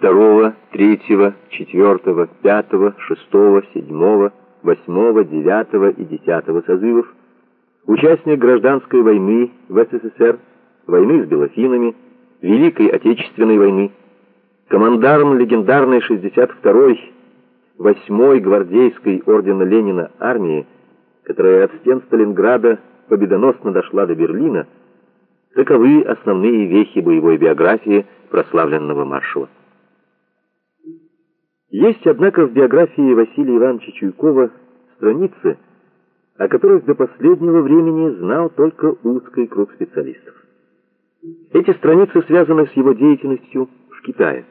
2, 3, 4, 5, 6, 7, 8, 9 и 10 созывов, участник гражданской войны в СССР, войны с белофинами, Великой Отечественной войны, командарм легендарной 62-й, 8-й гвардейской ордена Ленина армии, которая от стен Сталинграда победоносно дошла до Берлина, таковы основные вехи боевой биографии прославленного маршала. Есть, однако, в биографии Василия Ивановича Чуйкова страницы, о которых до последнего времени знал только узкий круг специалистов. Эти страницы связаны с его деятельностью в Китае.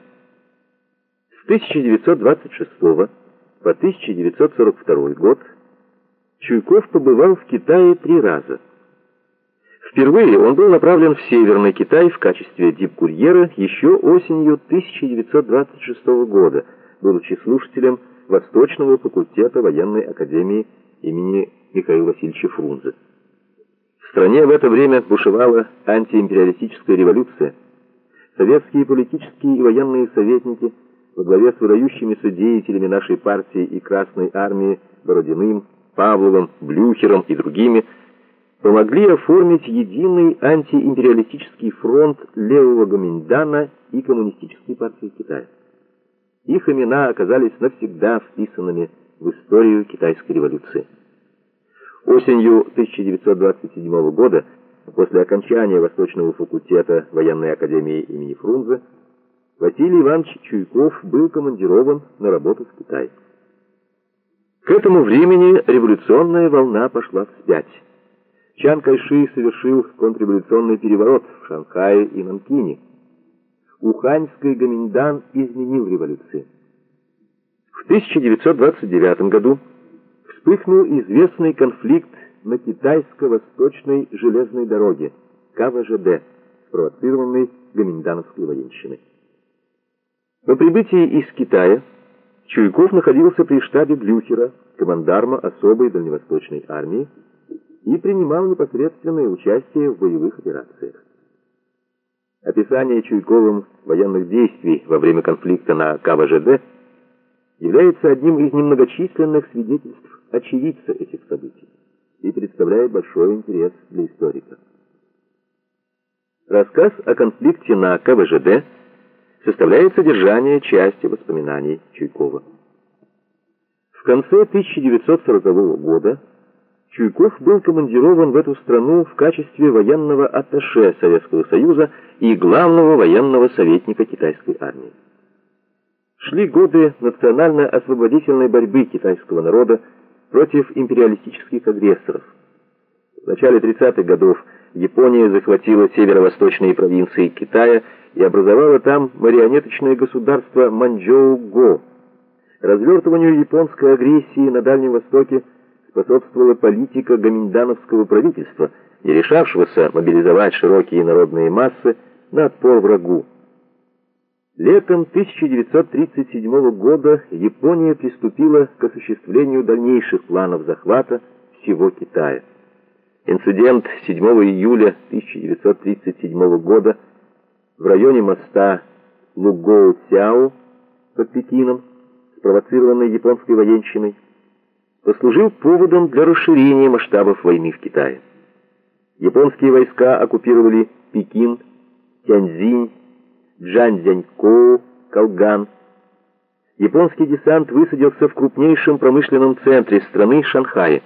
С 1926 по 1942 год Чуйков побывал в Китае три раза. Впервые он был направлен в Северный Китай в качестве дипкурьера еще осенью 1926 года, будучи слушателем Восточного факультета военной академии имени Михаила Васильевича Фрунзе. В стране в это время бушевала антиимпериалистическая революция. Советские политические и военные советники во главе с выдающимися деятелями нашей партии и Красной армии Бородиным, Павловым, Блюхером и другими помогли оформить единый антиимпериалистический фронт левого Гоминдана и Коммунистической партии Китая. Их имена оказались навсегда вписанными в историю китайской революции. Осенью 1927 года, после окончания Восточного факультета военной академии имени Фрунзе, Василий Иванович Чуйков был командирован на работу в Китай. К этому времени революционная волна пошла вспять. Чан Кайши совершил контрреволюционный переворот в Шанхае и Нанкине. Уханьский Гоминдан изменил революции. В 1929 году вспыхнул известный конфликт на китайско-восточной железной дороге КВЖД, спровоцированный гоминдановской военщиной. По прибытии из Китая Чуйков находился при штабе Блюхера, командарма особой дальневосточной армии, и принимал непосредственное участие в боевых операциях. Описание Чуйковым военных действий во время конфликта на КВЖД является одним из немногочисленных свидетельств очевидца этих событий и представляет большой интерес для историка. Рассказ о конфликте на КВЖД составляет содержание части воспоминаний Чуйкова. В конце 1940 года Чуйков был командирован в эту страну в качестве военного атташе Советского Союза и главного военного советника китайской армии. Шли годы национально-освободительной борьбы китайского народа против империалистических агрессоров. В начале 30-х годов Япония захватила северо-восточные провинции Китая и образовала там марионеточное государство Манчжоу-Го. Развертыванию японской агрессии на Дальнем Востоке – способствовала политика гоминдановского правительства, не решавшегося мобилизовать широкие народные массы на отпор врагу. Летом 1937 года Япония приступила к осуществлению дальнейших планов захвата всего Китая. Инцидент 7 июля 1937 года в районе моста Лугоу-Цяо под Пекином, спровоцированный японской военщиной, послужил поводом для расширения масштабов войны в Китае. Японские войска оккупировали Пекин, Тяньцзинь, Джанцзянькоу, Калган. Японский десант высадился в крупнейшем промышленном центре страны Шанхае.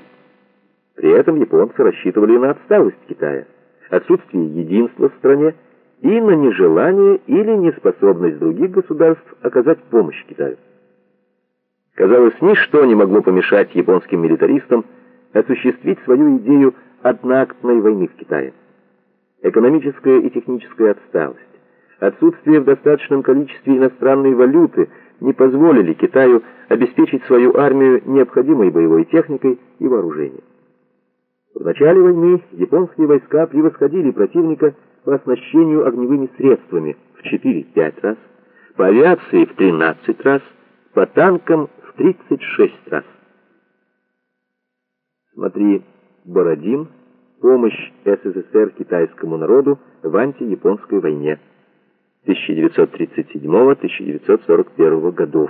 При этом японцы рассчитывали на отсталость Китая, отсутствие единства в стране и на нежелание или неспособность других государств оказать помощь Китаю. Казалось, ничто не могло помешать японским милитаристам осуществить свою идею одноактной войны в Китае. Экономическая и техническая отсталость, отсутствие в достаточном количестве иностранной валюты не позволили Китаю обеспечить свою армию необходимой боевой техникой и вооружением. В начале войны японские войска превосходили противника по оснащению огневыми средствами в 4-5 раз, по авиации в 13 раз, по танкам 36 раз. Смотри, Бородин. Помощь СССР китайскому народу в антияпонской войне. 1937-1941 годов.